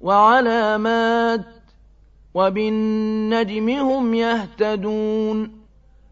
وعلامات وبالنجم هم يهتدون